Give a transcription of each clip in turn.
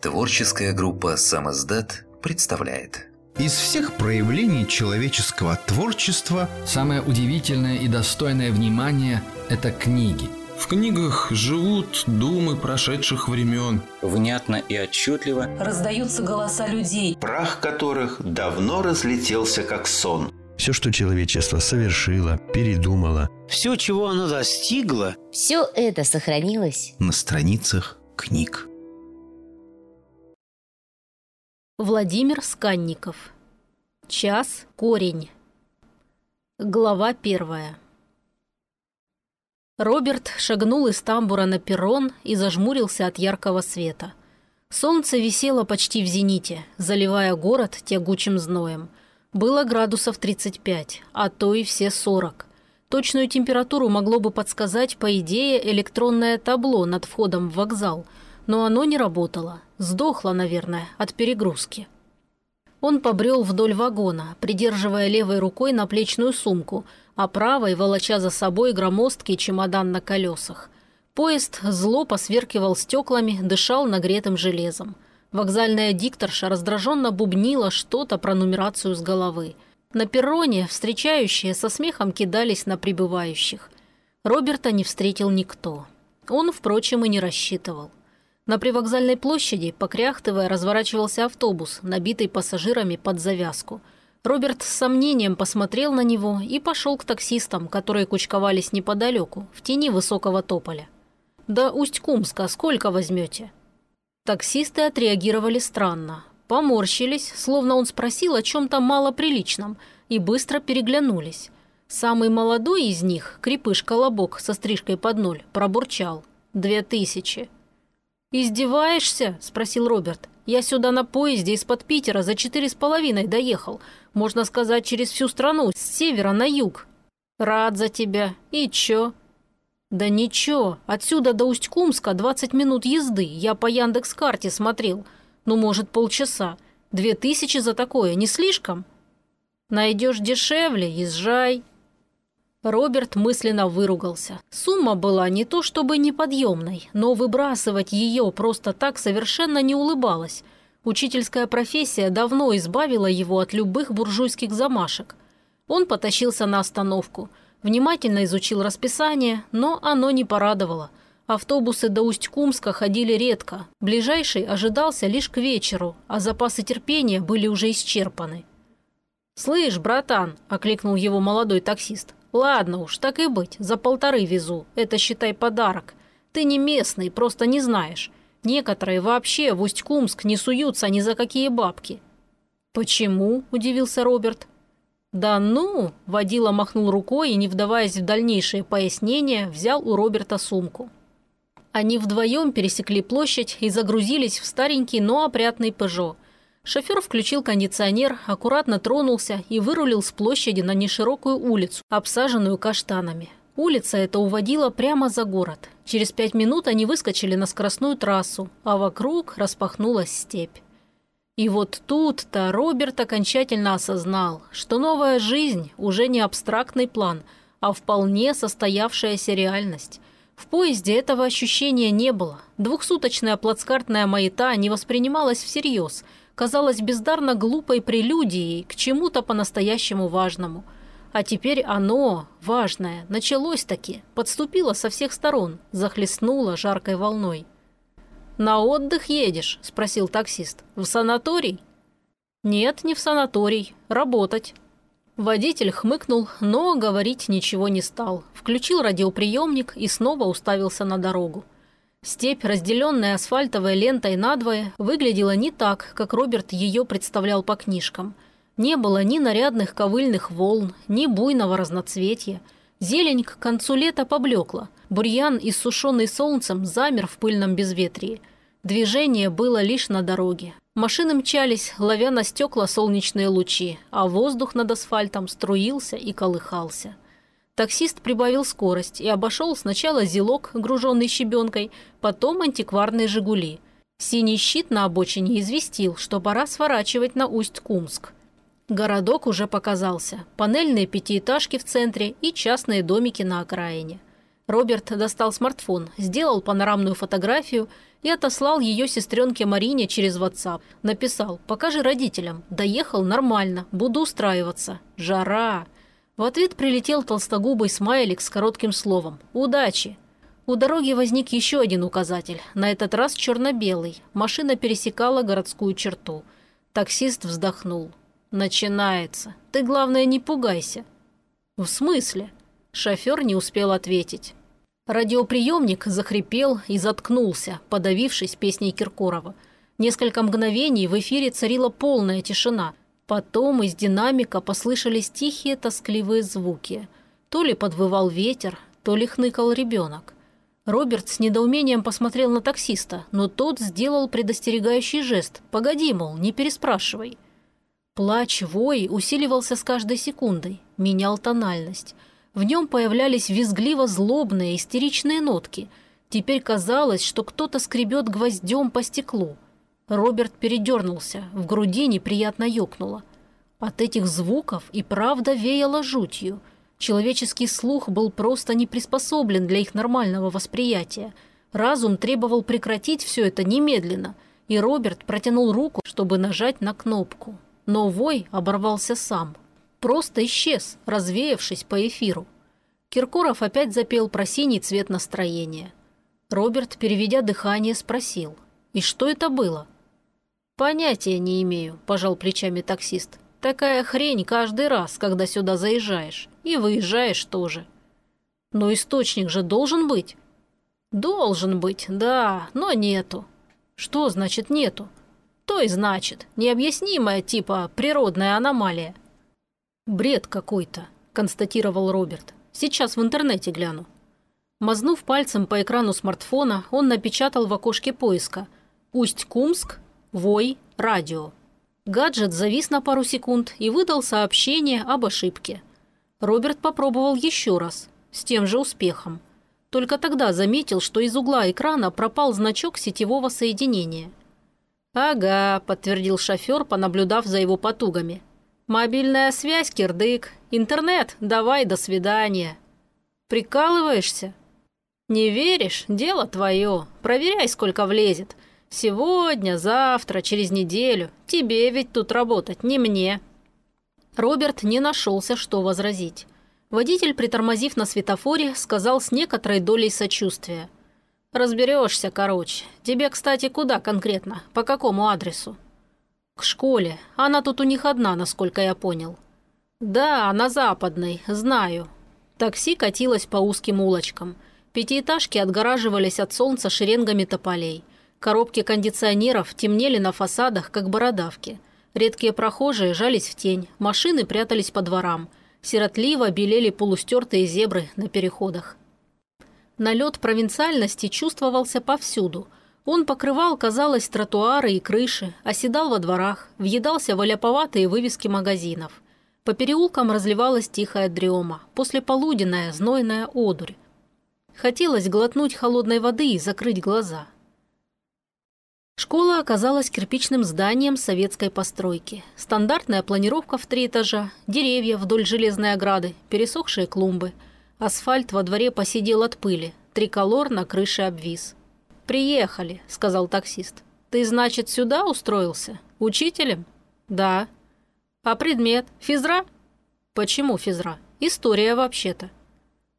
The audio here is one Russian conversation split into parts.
Творческая группа «Самоздат» представляет Из всех проявлений человеческого творчества Самое удивительное и достойное внимания – это книги. В книгах живут думы прошедших времен. Внятно и отчетливо раздаются голоса людей, прах которых давно разлетелся как сон. Все, что человечество совершило, передумало. Все, чего оно достигло. Все это сохранилось на страницах книг. Владимир Сканников. Час корень. Глава первая. Роберт шагнул из тамбура на перрон и зажмурился от яркого света. Солнце висело почти в зените, заливая город тягучим зноем. Было градусов 35, а то и все 40. Точную температуру могло бы подсказать, по идее, электронное табло над входом в вокзал, но оно не работало. Сдохло, наверное, от перегрузки. Он побрел вдоль вагона, придерживая левой рукой наплечную сумку – а правой волоча за собой громоздкий чемодан на колесах. Поезд зло посверкивал стеклами, дышал нагретым железом. Вокзальная дикторша раздраженно бубнила что-то про нумерацию с головы. На перроне встречающие со смехом кидались на прибывающих. Роберта не встретил никто. Он, впрочем, и не рассчитывал. На привокзальной площади, покряхтывая, разворачивался автобус, набитый пассажирами под завязку – Роберт с сомнением посмотрел на него и пошел к таксистам, которые кучковались неподалеку, в тени высокого тополя. «Да Усть-Кумска сколько возьмете?» Таксисты отреагировали странно. Поморщились, словно он спросил о чем-то малоприличном, и быстро переглянулись. Самый молодой из них, крепыш-колобок со стрижкой под ноль, пробурчал. «Две тысячи». «Издеваешься?» – спросил Роберт. «Я сюда на поезде из-под Питера за четыре с половиной доехал. Можно сказать, через всю страну, с севера на юг. Рад за тебя. И чё?» «Да ничего. Отсюда до Усть-Кумска 20 минут езды. Я по Яндекс-карте смотрел. Ну, может, полчаса. Две тысячи за такое. Не слишком?» «Найдешь дешевле, езжай», Роберт мысленно выругался. Сумма была не то чтобы неподъемной, но выбрасывать ее просто так совершенно не улыбалась. Учительская профессия давно избавила его от любых буржуйских замашек. Он потащился на остановку, внимательно изучил расписание, но оно не порадовало. Автобусы до Усть-Кумска ходили редко, ближайший ожидался лишь к вечеру, а запасы терпения были уже исчерпаны. «Слышь, братан!» – окликнул его молодой таксист. «Ладно уж, так и быть, за полторы везу. Это, считай, подарок. Ты не местный, просто не знаешь. Некоторые вообще в Усть-Кумск не суются ни за какие бабки». «Почему?» – удивился Роберт. «Да ну!» – водила махнул рукой и, не вдаваясь в дальнейшие пояснения, взял у Роберта сумку. Они вдвоем пересекли площадь и загрузились в старенький, но опрятный «Пежо». Шофер включил кондиционер, аккуратно тронулся и вырулил с площади на неширокую улицу, обсаженную каштанами. Улица эта уводила прямо за город. Через пять минут они выскочили на скоростную трассу, а вокруг распахнулась степь. И вот тут-то Роберт окончательно осознал, что новая жизнь уже не абстрактный план, а вполне состоявшаяся реальность. В поезде этого ощущения не было. Двухсуточная плацкартная маята не воспринималась всерьез – казалось бездарно глупой прелюдией к чему-то по-настоящему важному. А теперь оно, важное, началось таки, подступило со всех сторон, захлестнуло жаркой волной. «На отдых едешь?» – спросил таксист. «В санаторий?» «Нет, не в санаторий. Работать». Водитель хмыкнул, но говорить ничего не стал. Включил радиоприемник и снова уставился на дорогу. Степь, разделенная асфальтовой лентой надвое, выглядела не так, как Роберт ее представлял по книжкам. Не было ни нарядных ковыльных волн, ни буйного разноцветья. Зелень к концу лета поблекла. Бурьян, иссушенный солнцем, замер в пыльном безветрии. Движение было лишь на дороге. Машины мчались, ловя на стекла солнечные лучи, а воздух над асфальтом струился и колыхался. Таксист прибавил скорость и обошел сначала зелок, груженный щебенкой, потом антикварные «Жигули». Синий щит на обочине известил, что пора сворачивать на Усть-Кумск. Городок уже показался, панельные пятиэтажки в центре и частные домики на окраине. Роберт достал смартфон, сделал панорамную фотографию и отослал ее сестренке Марине через WhatsApp. Написал «Покажи родителям. Доехал нормально. Буду устраиваться. Жара». В ответ прилетел толстогубый смайлик с коротким словом «Удачи». У дороги возник еще один указатель, на этот раз черно-белый. Машина пересекала городскую черту. Таксист вздохнул. «Начинается. Ты, главное, не пугайся». «В смысле?» Шофер не успел ответить. Радиоприемник захрипел и заткнулся, подавившись песней Киркорова. Несколько мгновений в эфире царила полная тишина. Потом из динамика послышались тихие тоскливые звуки. То ли подвывал ветер, то ли хныкал ребенок. Роберт с недоумением посмотрел на таксиста, но тот сделал предостерегающий жест. «Погоди, мол, не переспрашивай». Плач, вой усиливался с каждой секундой, менял тональность. В нем появлялись визгливо-злобные, истеричные нотки. Теперь казалось, что кто-то скребет гвоздем по стеклу. Роберт передернулся, в груди неприятно ёкнуло. От этих звуков и правда веяло жутью. Человеческий слух был просто не приспособлен для их нормального восприятия. Разум требовал прекратить все это немедленно, и Роберт протянул руку, чтобы нажать на кнопку но вой оборвался сам. Просто исчез, развеявшись по эфиру. Киркоров опять запел про синий цвет настроения. Роберт, переведя дыхание, спросил. «И что это было?» «Понятия не имею», – пожал плечами таксист. «Такая хрень каждый раз, когда сюда заезжаешь. И выезжаешь тоже». «Но источник же должен быть». «Должен быть, да, но нету». «Что значит нету?» То и значит, необъяснимая типа природная аномалия. «Бред какой-то», – констатировал Роберт. «Сейчас в интернете гляну». Мазнув пальцем по экрану смартфона, он напечатал в окошке поиска «Усть-Кумск, Вой, радио». Гаджет завис на пару секунд и выдал сообщение об ошибке. Роберт попробовал еще раз, с тем же успехом. Только тогда заметил, что из угла экрана пропал значок сетевого соединения. «Ага», – подтвердил шофер, понаблюдав за его потугами. «Мобильная связь, кирдык. Интернет, давай, до свидания». «Прикалываешься?» «Не веришь? Дело твое. Проверяй, сколько влезет. Сегодня, завтра, через неделю. Тебе ведь тут работать, не мне». Роберт не нашелся, что возразить. Водитель, притормозив на светофоре, сказал с некоторой долей сочувствия – Разберешься, короче. Тебе, кстати, куда конкретно? По какому адресу? К школе. Она тут у них одна, насколько я понял. Да, на западной, знаю. Такси катилось по узким улочкам. Пятиэтажки отгораживались от солнца шеренгами тополей. Коробки кондиционеров темнели на фасадах, как бородавки. Редкие прохожие жались в тень, машины прятались по дворам. Сиротливо белели полустертые зебры на переходах. Налет провинциальности чувствовался повсюду. Он покрывал, казалось, тротуары и крыши, оседал во дворах, въедался в оляповатые вывески магазинов. По переулкам разливалась тихая дрема, послеполуденная знойная одурь. Хотелось глотнуть холодной воды и закрыть глаза. Школа оказалась кирпичным зданием советской постройки. Стандартная планировка в три этажа, деревья вдоль железной ограды, пересохшие клумбы – Асфальт во дворе посидел от пыли, триколор на крыше обвис. «Приехали», – сказал таксист. «Ты, значит, сюда устроился? Учителем?» «Да». «А предмет? Физра?» «Почему физра? История вообще-то».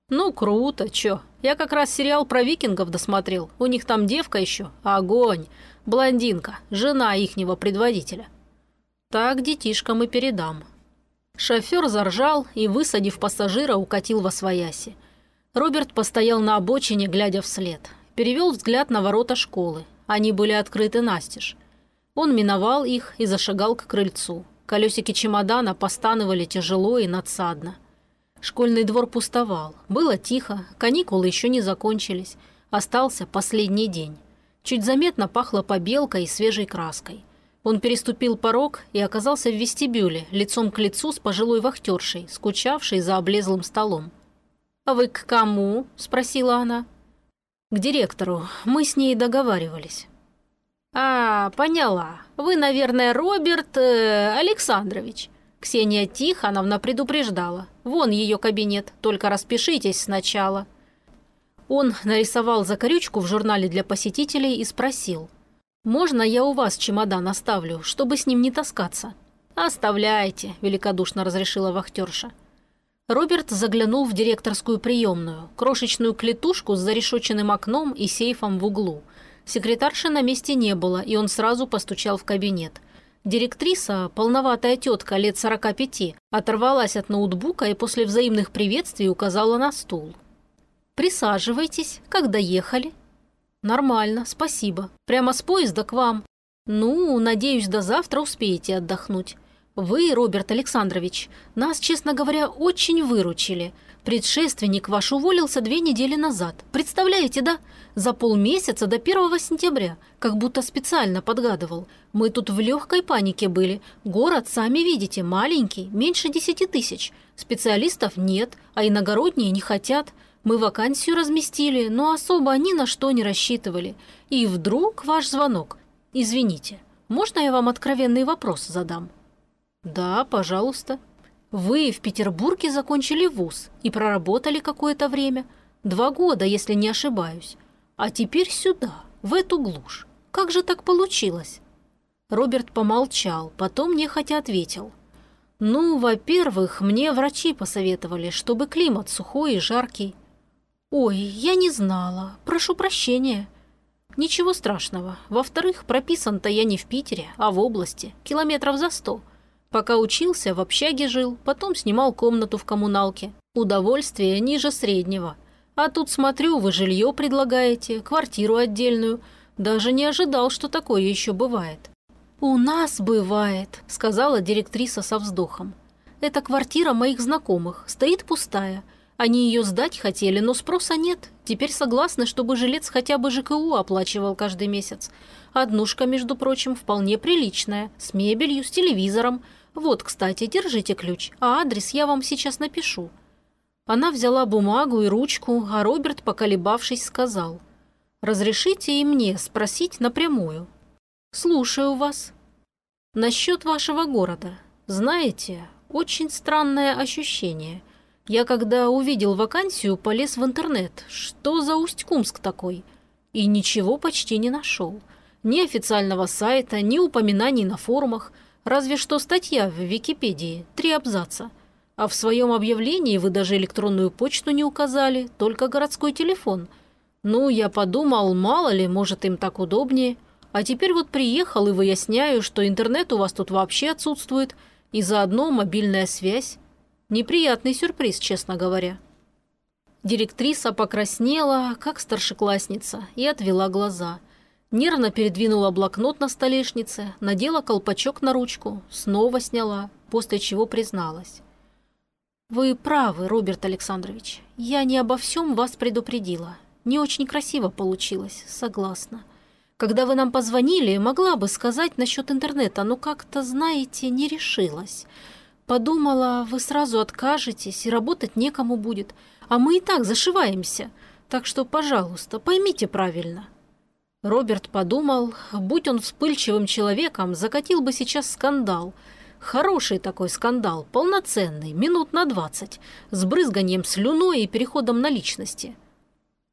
«Ну, круто, чё. Я как раз сериал про викингов досмотрел. У них там девка еще. Огонь. Блондинка. Жена ихнего предводителя». «Так детишкам и передам. Шофер заржал и, высадив пассажира, укатил во свояси. Роберт постоял на обочине, глядя вслед. Перевел взгляд на ворота школы. Они были открыты настежь. Он миновал их и зашагал к крыльцу. Колесики чемодана постанывали тяжело и надсадно. Школьный двор пустовал. Было тихо, каникулы еще не закончились. Остался последний день. Чуть заметно пахло побелкой и свежей краской. Он переступил порог и оказался в вестибюле, лицом к лицу с пожилой вахтершей, скучавшей за облезлым столом. «А вы к кому?» – спросила она. «К директору. Мы с ней договаривались». А, поняла. Вы, наверное, Роберт э, Александрович. Ксения Тихоновна предупреждала. Вон ее кабинет, только распишитесь сначала. Он нарисовал закорючку в журнале для посетителей и спросил. «Можно я у вас чемодан оставлю, чтобы с ним не таскаться?» «Оставляйте», – великодушно разрешила вахтерша. Роберт заглянул в директорскую приемную, крошечную клетушку с зарешоченным окном и сейфом в углу. Секретарши на месте не было, и он сразу постучал в кабинет – Директриса, полноватая тетка лет 45, оторвалась от ноутбука и после взаимных приветствий указала на стул. «Присаживайтесь. Как доехали?» «Нормально, спасибо. Прямо с поезда к вам. Ну, надеюсь, до завтра успеете отдохнуть. Вы, Роберт Александрович, нас, честно говоря, очень выручили. Предшественник ваш уволился две недели назад. Представляете, да? За полмесяца до 1 сентября. Как будто специально подгадывал. Мы тут в легкой панике были. Город, сами видите, маленький, меньше десяти тысяч. Специалистов нет, а иногородние не хотят. Мы вакансию разместили, но особо ни на что не рассчитывали. И вдруг ваш звонок. Извините, можно я вам откровенный вопрос задам? Да, пожалуйста. Вы в Петербурге закончили вуз и проработали какое-то время. Два года, если не ошибаюсь. А теперь сюда, в эту глушь. Как же так получилось?» Роберт помолчал, потом нехотя ответил. «Ну, во-первых, мне врачи посоветовали, чтобы климат сухой и жаркий». «Ой, я не знала. Прошу прощения». «Ничего страшного. Во-вторых, прописан-то я не в Питере, а в области, километров за сто. Пока учился, в общаге жил, потом снимал комнату в коммуналке. Удовольствие ниже среднего. А тут смотрю, вы жилье предлагаете, квартиру отдельную. Даже не ожидал, что такое еще бывает. «У нас бывает», – сказала директриса со вздохом. «Это квартира моих знакомых, стоит пустая. Они ее сдать хотели, но спроса нет. Теперь согласны, чтобы жилец хотя бы ЖКУ оплачивал каждый месяц. Однушка, между прочим, вполне приличная, с мебелью, с телевизором. Вот, кстати, держите ключ, а адрес я вам сейчас напишу». Она взяла бумагу и ручку, а Роберт, поколебавшись, сказал. «Разрешите и мне спросить напрямую?» «Слушаю вас». «Насчет вашего города. Знаете, очень странное ощущение. Я когда увидел вакансию, полез в интернет. Что за Усть-Кумск такой? И ничего почти не нашел. Ни официального сайта, ни упоминаний на форумах – Разве что статья в Википедии, три абзаца. А в своем объявлении вы даже электронную почту не указали, только городской телефон. Ну, я подумал, мало ли, может, им так удобнее. А теперь вот приехал и выясняю, что интернет у вас тут вообще отсутствует, и заодно мобильная связь. Неприятный сюрприз, честно говоря. Директриса покраснела, как старшеклассница, и отвела глаза – Нервно передвинула блокнот на столешнице, надела колпачок на ручку, снова сняла, после чего призналась. «Вы правы, Роберт Александрович. Я не обо всем вас предупредила. Не очень красиво получилось, согласна. Когда вы нам позвонили, могла бы сказать насчет интернета, но как-то, знаете, не решилась. Подумала, вы сразу откажетесь, и работать некому будет. А мы и так зашиваемся. Так что, пожалуйста, поймите правильно». Роберт подумал, будь он вспыльчивым человеком, закатил бы сейчас скандал. Хороший такой скандал, полноценный, минут на двадцать, с брызганием слюной и переходом на личности.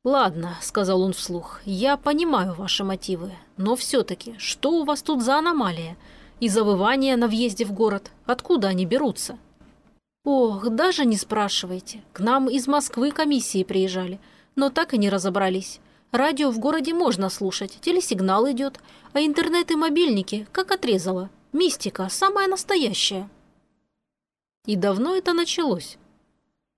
«Ладно», — сказал он вслух, — «я понимаю ваши мотивы, но все-таки, что у вас тут за аномалия? И завывания на въезде в город? Откуда они берутся?» «Ох, даже не спрашивайте. К нам из Москвы комиссии приезжали, но так и не разобрались. Радио в городе можно слушать, телесигнал идет, а интернет и мобильники как отрезало. Мистика, самая настоящая. И давно это началось?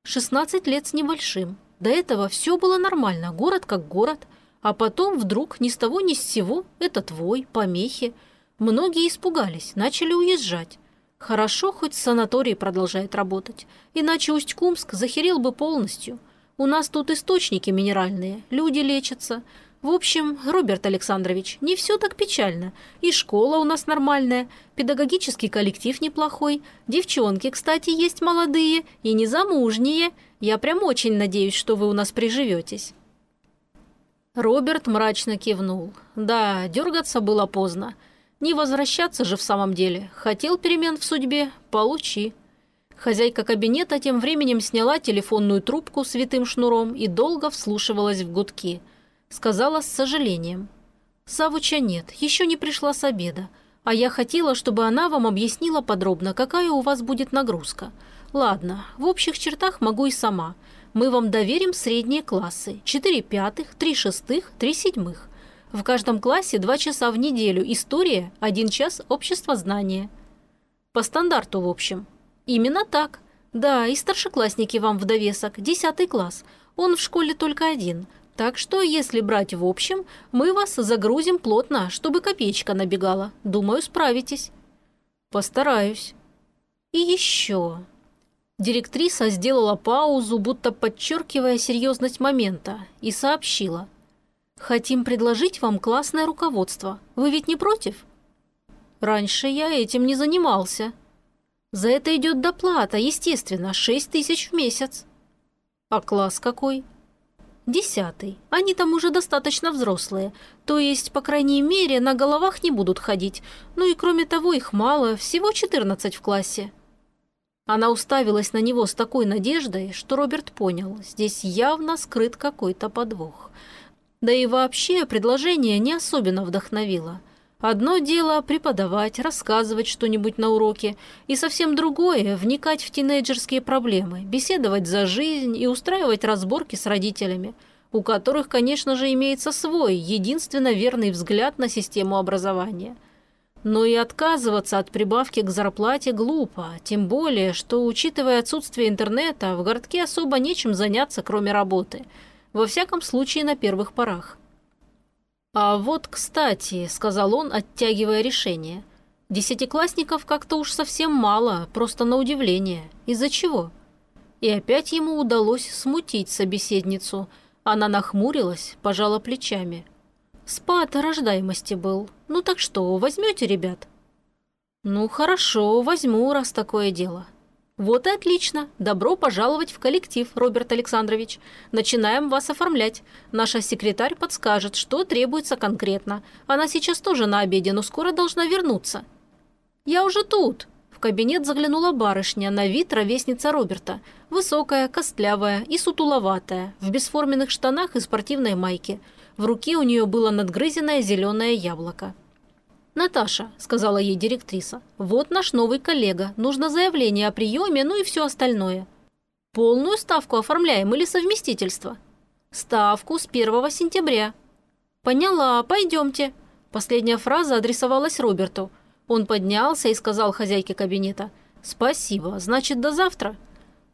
16 лет с небольшим. До этого все было нормально, город как город. А потом вдруг ни с того ни с сего это твой, помехи. Многие испугались, начали уезжать. Хорошо, хоть санаторий продолжает работать, иначе Усть-Кумск захерел бы полностью – у нас тут источники минеральные, люди лечатся. В общем, Роберт Александрович, не все так печально. И школа у нас нормальная, педагогический коллектив неплохой, девчонки, кстати, есть молодые и незамужние. Я прям очень надеюсь, что вы у нас приживетесь». Роберт мрачно кивнул. Да, дергаться было поздно. Не возвращаться же в самом деле. Хотел перемен в судьбе – получи. Хозяйка кабинета тем временем сняла телефонную трубку с витым шнуром и долго вслушивалась в гудки. Сказала с сожалением. «Савуча нет, еще не пришла с обеда. А я хотела, чтобы она вам объяснила подробно, какая у вас будет нагрузка. Ладно, в общих чертах могу и сама. Мы вам доверим средние классы. 4 пятых, 3 шестых, 3 седьмых. В каждом классе 2 часа в неделю история, 1 час общество знания. По стандарту, в общем. Именно так. Да, и старшеклассники вам в довесок, 10 класс. Он в школе только один. Так что, если брать в общем, мы вас загрузим плотно, чтобы копеечка набегала. Думаю, справитесь. Постараюсь. И еще. Директриса сделала паузу, будто подчеркивая серьезность момента, и сообщила. «Хотим предложить вам классное руководство. Вы ведь не против?» «Раньше я этим не занимался». «За это идет доплата, естественно, шесть тысяч в месяц». «А класс какой?» Десятый. Они там уже достаточно взрослые. То есть, по крайней мере, на головах не будут ходить. Ну и кроме того, их мало, всего 14 в классе. Она уставилась на него с такой надеждой, что Роберт понял, здесь явно скрыт какой-то подвох. Да и вообще предложение не особенно вдохновило. Одно дело преподавать, рассказывать что-нибудь на уроке, и совсем другое – вникать в тинейджерские проблемы, беседовать за жизнь и устраивать разборки с родителями, у которых, конечно же, имеется свой, единственно верный взгляд на систему образования. Но и отказываться от прибавки к зарплате глупо, тем более, что, учитывая отсутствие интернета, в городке особо нечем заняться, кроме работы. Во всяком случае, на первых порах. «А вот, кстати», — сказал он, оттягивая решение, «десятиклассников как-то уж совсем мало, просто на удивление. Из-за чего?» И опять ему удалось смутить собеседницу. Она нахмурилась, пожала плечами. «Спад рождаемости был. Ну так что, возьмете, ребят?» «Ну хорошо, возьму, раз такое дело», «Вот и отлично. Добро пожаловать в коллектив, Роберт Александрович. Начинаем вас оформлять. Наша секретарь подскажет, что требуется конкретно. Она сейчас тоже на обеде, но скоро должна вернуться». «Я уже тут». В кабинет заглянула барышня, на вид ровесница Роберта. Высокая, костлявая и сутуловатая, в бесформенных штанах и спортивной майке. В руке у нее было надгрызенное зеленое яблоко. «Наташа», – сказала ей директриса, – «вот наш новый коллега. Нужно заявление о приеме, ну и все остальное». «Полную ставку оформляем или совместительство?» «Ставку с 1 сентября». «Поняла, пойдемте». Последняя фраза адресовалась Роберту. Он поднялся и сказал хозяйке кабинета. «Спасибо, значит, до завтра».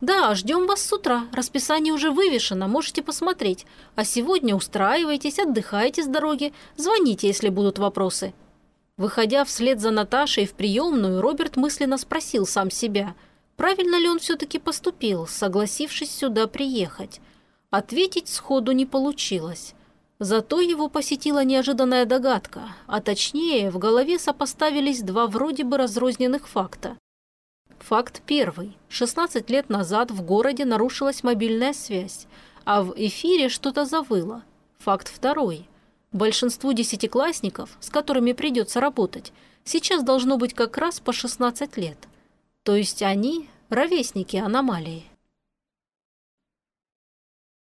«Да, ждем вас с утра. Расписание уже вывешено, можете посмотреть. А сегодня устраивайтесь, отдыхайте с дороги. Звоните, если будут вопросы». Выходя вслед за Наташей в приемную, Роберт мысленно спросил сам себя, правильно ли он все-таки поступил, согласившись сюда приехать. Ответить сходу не получилось. Зато его посетила неожиданная догадка, а точнее в голове сопоставились два вроде бы разрозненных факта. Факт первый. 16 лет назад в городе нарушилась мобильная связь, а в эфире что-то завыло. Факт второй. Большинству десятиклассников, с которыми придется работать, сейчас должно быть как раз по 16 лет. То есть они – ровесники аномалии.